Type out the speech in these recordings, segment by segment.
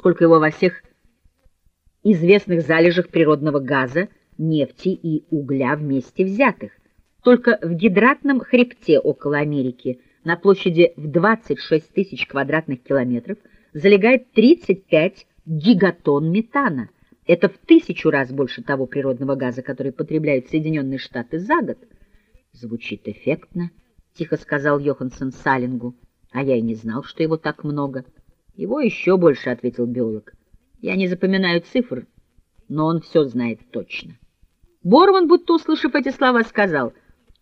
сколько его во всех известных залежах природного газа, нефти и угля вместе взятых. Только в гидратном хребте около Америки на площади в 26 тысяч квадратных километров залегает 35 гигатон метана. Это в тысячу раз больше того природного газа, который потребляют Соединенные Штаты за год. Звучит эффектно, — тихо сказал Йоханссон Салингу, — а я и не знал, что его так много. Его еще больше, — ответил биолог. Я не запоминаю цифр, но он все знает точно. Борман, будто услышав эти слова, сказал,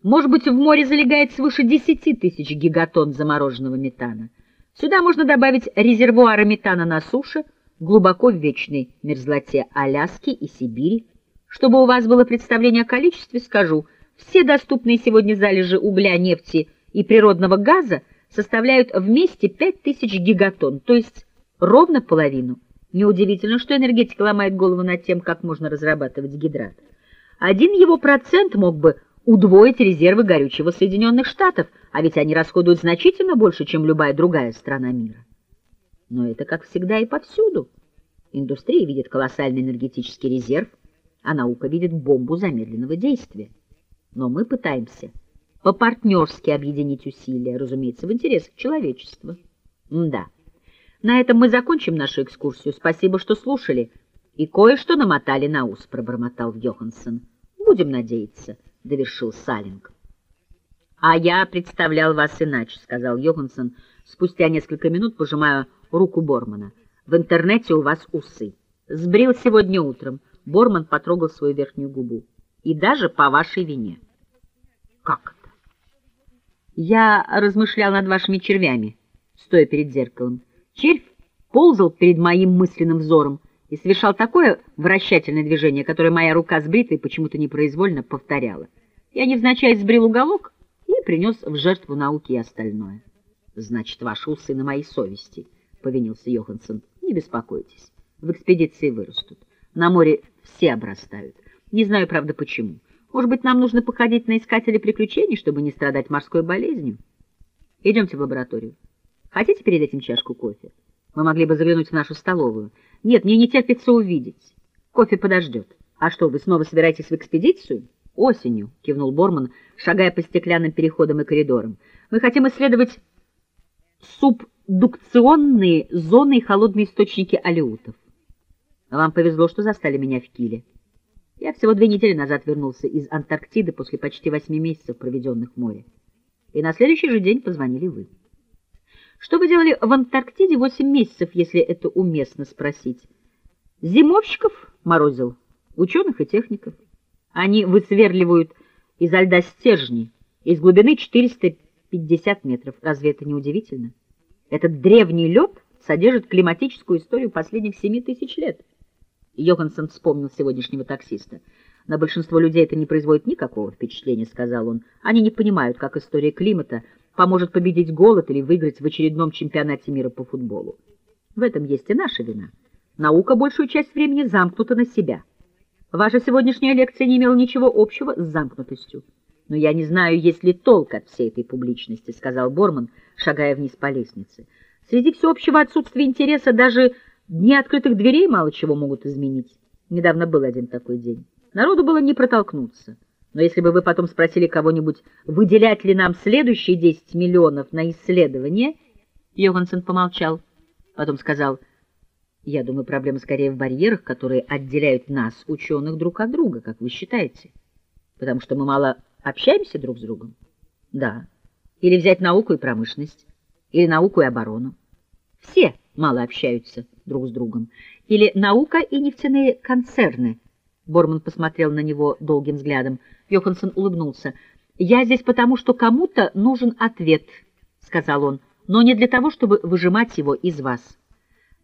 может быть, в море залегает свыше десяти тысяч гигатон замороженного метана. Сюда можно добавить резервуары метана на суше, глубоко в вечной мерзлоте Аляски и Сибири. Чтобы у вас было представление о количестве, скажу, все доступные сегодня залежи угля, нефти и природного газа составляют вместе пять тысяч гигатон, то есть ровно половину. Неудивительно, что энергетика ломает голову над тем, как можно разрабатывать гидрат. Один его процент мог бы удвоить резервы горючего Соединенных Штатов, а ведь они расходуют значительно больше, чем любая другая страна мира. Но это, как всегда, и повсюду. Индустрия видит колоссальный энергетический резерв, а наука видит бомбу замедленного действия. Но мы пытаемся по-партнерски объединить усилия, разумеется, в интересах человечества. М да. На этом мы закончим нашу экскурсию. Спасибо, что слушали. И кое-что намотали на ус, пробормотал Йоханссон. Будем надеяться, довершил Салинг. А я представлял вас иначе, сказал Йоханссон спустя несколько минут, пожимая руку Бормана. В интернете у вас усы. Сбрил сегодня утром. Борман потрогал свою верхнюю губу. И даже по вашей вине. Как? Я размышлял над вашими червями, стоя перед зеркалом. Червь ползал перед моим мысленным взором и совершал такое вращательное движение, которое моя рука с бритвой почему-то непроизвольно повторяла. Я невзначай сбрил уголок и принес в жертву науки и остальное. — Значит, ваши усы на моей совести, — повинился Йоханссон. — Не беспокойтесь, в экспедиции вырастут. На море все обрастают. Не знаю, правда, почему. Может быть, нам нужно походить на искателей приключений, чтобы не страдать морской болезнью? Идемте в лабораторию. Хотите перед этим чашку кофе? Мы могли бы заглянуть в нашу столовую. Нет, мне не терпится увидеть. Кофе подождет. А что, вы снова собираетесь в экспедицию? Осенью, кивнул Борман, шагая по стеклянным переходам и коридорам. Мы хотим исследовать субдукционные зоны и холодные источники алеутов. Вам повезло, что застали меня в Киле. Я всего две недели назад вернулся из Антарктиды после почти восьми месяцев, проведенных в море. И на следующий же день позвонили вы. Что вы делали в Антарктиде восемь месяцев, если это уместно спросить? Зимовщиков морозил, ученых и техников. Они высверливают изо льда стержни из глубины 450 метров. Разве это не удивительно? Этот древний лед содержит климатическую историю последних семи тысяч лет. Йоханссон вспомнил сегодняшнего таксиста. На большинство людей это не производит никакого впечатления, сказал он. Они не понимают, как история климата — поможет победить голод или выиграть в очередном чемпионате мира по футболу. В этом есть и наша вина. Наука большую часть времени замкнута на себя. Ваша сегодняшняя лекция не имела ничего общего с замкнутостью. Но я не знаю, есть ли толк от всей этой публичности, сказал Борман, шагая вниз по лестнице. Среди всеобщего отсутствия интереса даже дни открытых дверей мало чего могут изменить. Недавно был один такой день. Народу было не протолкнуться. Но если бы вы потом спросили кого-нибудь, выделять ли нам следующие 10 миллионов на исследование, Йоганссон помолчал, потом сказал, я думаю, проблема скорее в барьерах, которые отделяют нас, ученых, друг от друга, как вы считаете, потому что мы мало общаемся друг с другом. Да. Или взять науку и промышленность, или науку и оборону. Все мало общаются друг с другом. Или наука и нефтяные концерны. Борман посмотрел на него долгим взглядом. Йоханссон улыбнулся. «Я здесь потому, что кому-то нужен ответ», — сказал он, «но не для того, чтобы выжимать его из вас».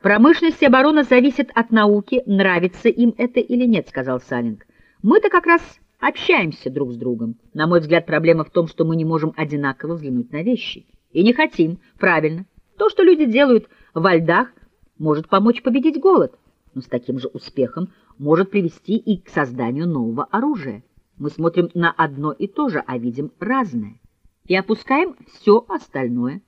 «Промышленность и оборона зависят от науки, нравится им это или нет», — сказал Салинг. «Мы-то как раз общаемся друг с другом. На мой взгляд, проблема в том, что мы не можем одинаково взглянуть на вещи. И не хотим, правильно. То, что люди делают во льдах, может помочь победить голод, но с таким же успехом может привести и к созданию нового оружия. Мы смотрим на одно и то же, а видим разное. И опускаем все остальное.